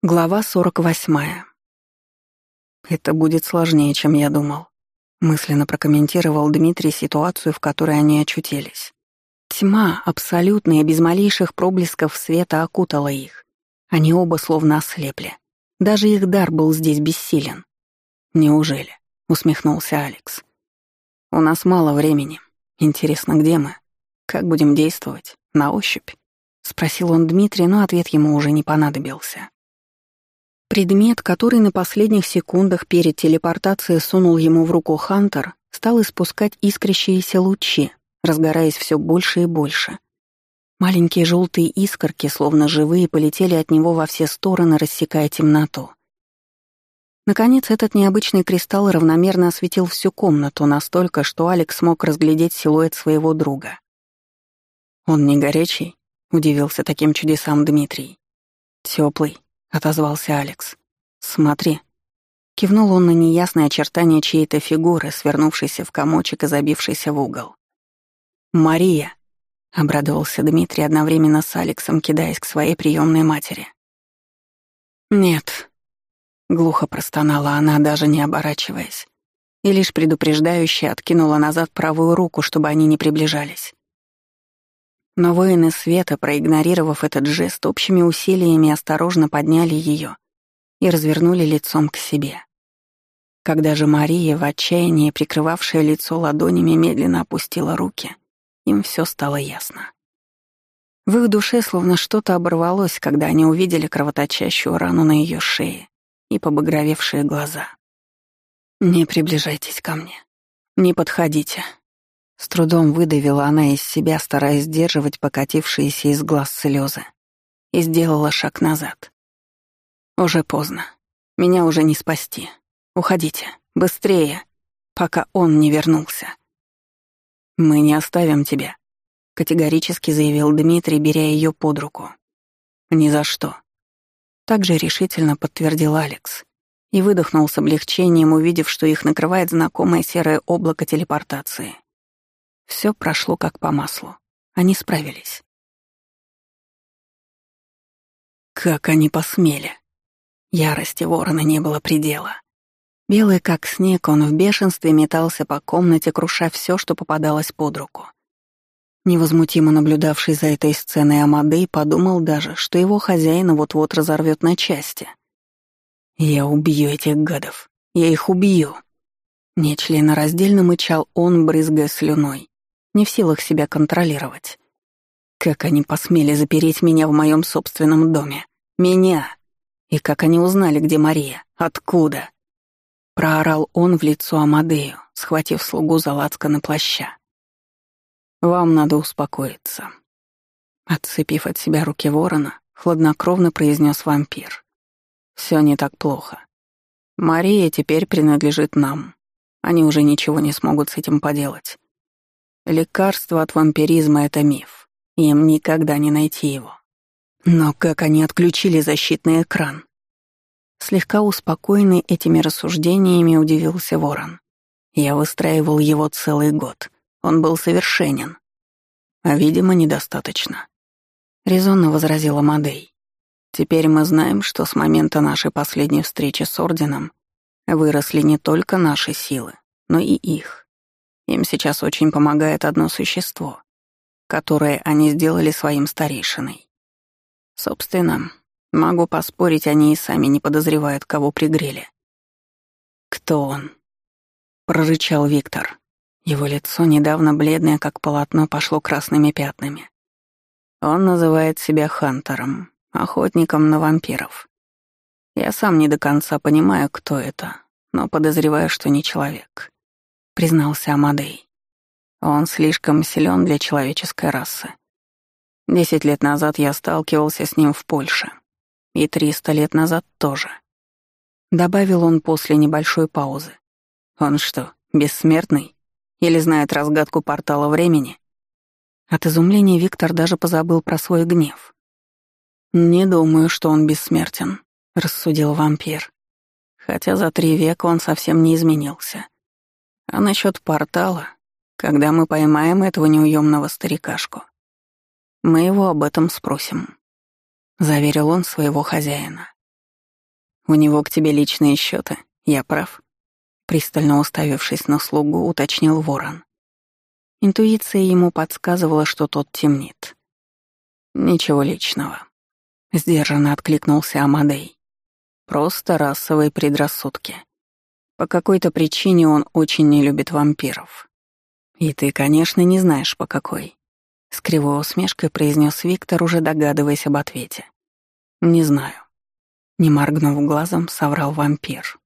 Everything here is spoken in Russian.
Глава 48. «Это будет сложнее, чем я думал», — мысленно прокомментировал Дмитрий ситуацию, в которой они очутились. Тьма, абсолютная, без малейших проблесков света, окутала их. Они оба словно ослепли. Даже их дар был здесь бессилен. «Неужели?» — усмехнулся Алекс. «У нас мало времени. Интересно, где мы? Как будем действовать? На ощупь?» — спросил он Дмитрия, но ответ ему уже не понадобился. Предмет, который на последних секундах перед телепортацией сунул ему в руку Хантер, стал испускать искрящиеся лучи, разгораясь все больше и больше. Маленькие желтые искорки, словно живые, полетели от него во все стороны, рассекая темноту. Наконец, этот необычный кристалл равномерно осветил всю комнату настолько, что Алекс смог разглядеть силуэт своего друга. «Он не горячий?» — удивился таким чудесам Дмитрий. Теплый, — отозвался Алекс. «Смотри». Кивнул он на неясное очертание чьей-то фигуры, свернувшейся в комочек и забившейся в угол. «Мария!» — обрадовался Дмитрий одновременно с Алексом, кидаясь к своей приемной матери. «Нет», — глухо простонала она, даже не оборачиваясь, и лишь предупреждающе откинула назад правую руку, чтобы они не приближались. Но воины света, проигнорировав этот жест, общими усилиями осторожно подняли ее и развернули лицом к себе. Когда же Мария, в отчаянии прикрывавшая лицо ладонями, медленно опустила руки, им все стало ясно. В их душе словно что-то оборвалось, когда они увидели кровоточащую рану на ее шее и побагровевшие глаза. «Не приближайтесь ко мне. Не подходите», с трудом выдавила она из себя, стараясь сдерживать покатившиеся из глаз слезы, и сделала шаг назад. «Уже поздно. Меня уже не спасти. Уходите. Быстрее, пока он не вернулся». «Мы не оставим тебя», — категорически заявил Дмитрий, беря ее под руку. «Ни за что». Также решительно подтвердил Алекс и выдохнул с облегчением, увидев, что их накрывает знакомое серое облако телепортации. Все прошло как по маслу. Они справились. Как они посмели. Ярости ворона не было предела. Белый как снег, он в бешенстве метался по комнате, круша все, что попадалось под руку. Невозмутимо наблюдавший за этой сценой Амадей подумал даже, что его хозяина вот-вот разорвет на части. «Я убью этих гадов. Я их убью!» Нечленораздельно мычал он, брызгая слюной не в силах себя контролировать. Как они посмели запереть меня в моем собственном доме? Меня! И как они узнали, где Мария? Откуда? Проорал он в лицо Амадею, схватив слугу за на плаща. «Вам надо успокоиться». Отцепив от себя руки ворона, хладнокровно произнес вампир. «Все не так плохо. Мария теперь принадлежит нам. Они уже ничего не смогут с этим поделать. Лекарство от вампиризма — это миф. Им никогда не найти его. Но как они отключили защитный экран? Слегка успокоенный этими рассуждениями удивился Ворон. Я выстраивал его целый год. Он был совершенен. А, видимо, недостаточно. Резонно возразила Мадей. Теперь мы знаем, что с момента нашей последней встречи с Орденом выросли не только наши силы, но и их. Им сейчас очень помогает одно существо, которое они сделали своим старейшиной. Собственно, могу поспорить, они и сами не подозревают, кого пригрели. «Кто он?» — прорычал Виктор. Его лицо, недавно бледное, как полотно, пошло красными пятнами. Он называет себя Хантером, охотником на вампиров. Я сам не до конца понимаю, кто это, но подозреваю, что не человек признался Амадей. Он слишком силен для человеческой расы. Десять лет назад я сталкивался с ним в Польше. И триста лет назад тоже. Добавил он после небольшой паузы. Он что, бессмертный? Или знает разгадку портала времени? От изумления Виктор даже позабыл про свой гнев. «Не думаю, что он бессмертен», — рассудил вампир. Хотя за три века он совсем не изменился. А насчет портала, когда мы поймаем этого неуемного старикашку, мы его об этом спросим», — заверил он своего хозяина. У него к тебе личные счеты. Я прав?» Пристально уставившись на слугу, уточнил ворон. Интуиция ему подсказывала, что тот темнит. «Ничего личного», — сдержанно откликнулся Амадей. «Просто расовые предрассудки. По какой-то причине он очень не любит вампиров. И ты, конечно, не знаешь, по какой». С кривой усмешкой произнес Виктор, уже догадываясь об ответе. «Не знаю». Не моргнув глазом, соврал вампир.